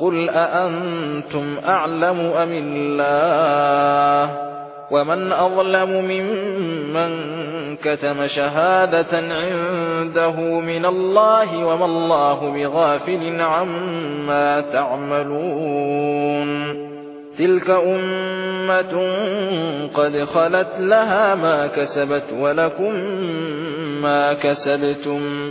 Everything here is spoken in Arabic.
قل أأنتم أعلم أم الله ومن أظلم ممن كتم شهادة عنده من الله وما الله بغافل عما تعملون تلك أمة قد خلت لها ما كسبت ولكم ما كسبتم